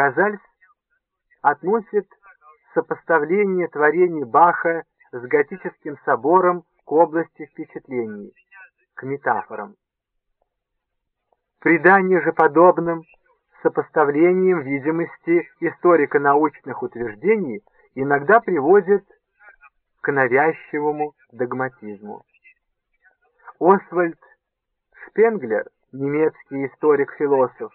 Казальс относит сопоставление творений Баха с готическим собором к области впечатлений, к метафорам. Придание же подобным сопоставлением видимости историко-научных утверждений иногда приводит к навязчивому догматизму. Освальд Шпенглер, немецкий историк-философ,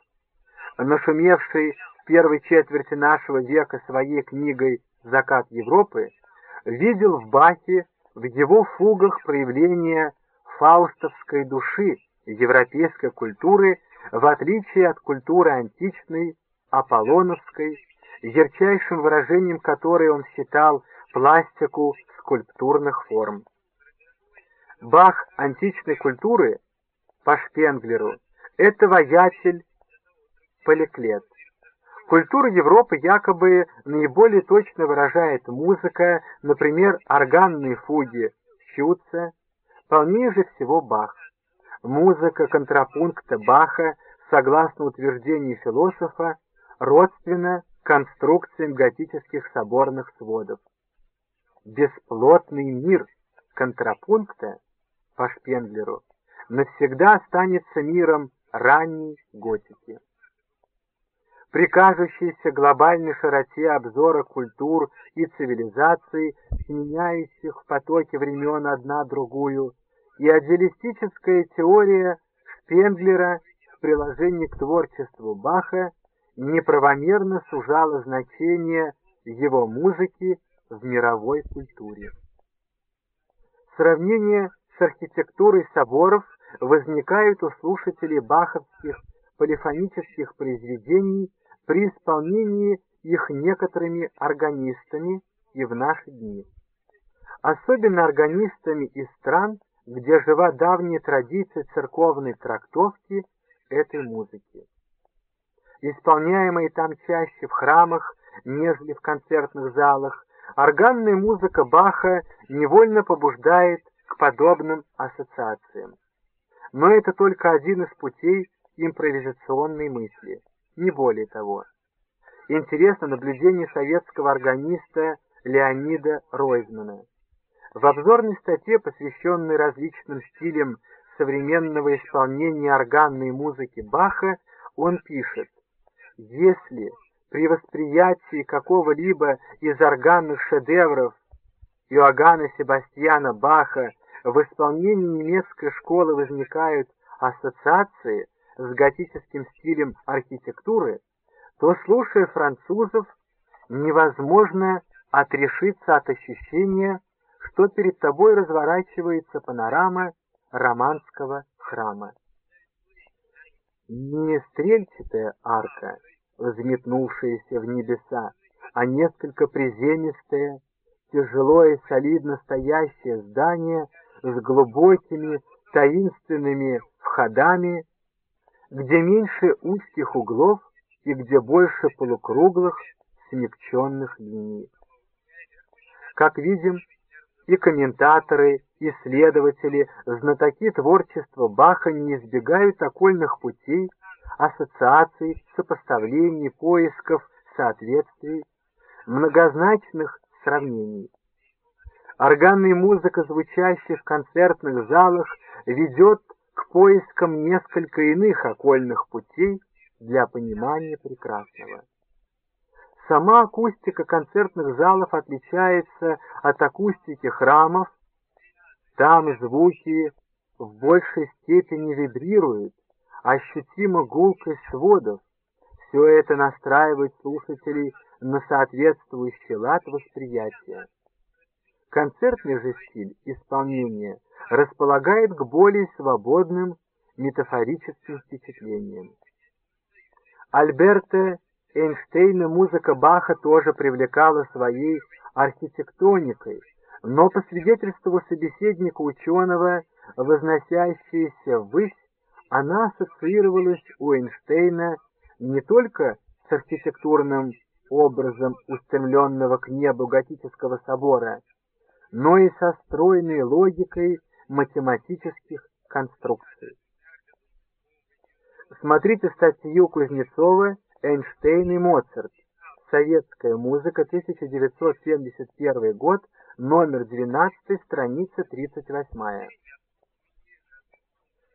нашумевший первой четверти нашего века своей книгой «Закат Европы», видел в Бахе в его фугах проявление фаустовской души европейской культуры в отличие от культуры античной, аполлоновской, ярчайшим выражением которой он считал пластику скульптурных форм. Бах античной культуры по Шпенглеру – это воятель Поликлет. Культуру Европы якобы наиболее точно выражает музыка, например, органные фуги Щуца, полнее же всего Бах. Музыка контрапункта Баха, согласно утверждению философа, родственна конструкциям готических соборных сводов. Бесплотный мир контрапункта по Шпенглеру навсегда останется миром ранней готики. При кажущейся глобальной широте обзора культур и цивилизаций, сменяющих в потоке времен одна другую, и идеалистическая теория Шпенглера в приложении к творчеству Баха неправомерно сужала значение его музыки в мировой культуре. Сравнение с архитектурой соборов возникают у слушателей баховских полифонических произведений при исполнении их некоторыми органистами и в наши дни. Особенно органистами из стран, где жива давняя традиция церковной трактовки этой музыки. Исполняемые там чаще в храмах, нежели в концертных залах, органная музыка Баха невольно побуждает к подобным ассоциациям. Но это только один из путей импровизационной мысли, не более того. Интересно наблюдение советского органиста Леонида Ройзмана. В обзорной статье, посвященной различным стилям современного исполнения органной музыки Баха, он пишет, «Если при восприятии какого-либо из органных шедевров Иоганна Себастьяна Баха в исполнении немецкой школы возникают ассоциации с готическим стилем архитектуры, то, слушая французов, невозможно отрешиться от ощущения, что перед тобой разворачивается панорама романского храма. Не стрельчатая арка, взметнувшаяся в небеса, а несколько приземистое, тяжело и солидно стоящее здание с глубокими таинственными входами, где меньше узких углов и где больше полукруглых смягченных линий. Как видим, и комментаторы, исследователи, знатоки творчества Баха не избегают окольных путей, ассоциаций, сопоставлений, поисков, соответствий, многозначных сравнений. Органная музыка, звучащая в концертных залах, ведет к поискам несколько иных окольных путей для понимания прекрасного. Сама акустика концертных залов отличается от акустики храмов. Там звуки в большей степени вибрируют, ощутимо гулкость сводов. Все это настраивает слушателей на соответствующий лад восприятия. Концертный же стиль исполнения располагает к более свободным метафорическим впечатлениям. Альберто Эйнштейна музыка Баха тоже привлекала своей архитектоникой, но по свидетельству собеседника ученого, возносящаяся ввысь, она ассоциировалась у Эйнштейна не только с архитектурным образом устремленного к небу готического собора, но и со стройной логикой математических конструкций. Смотрите статью Кузнецова Эйнштейн и Моцарт. Советская музыка, 1971 год, номер 12, страница 38.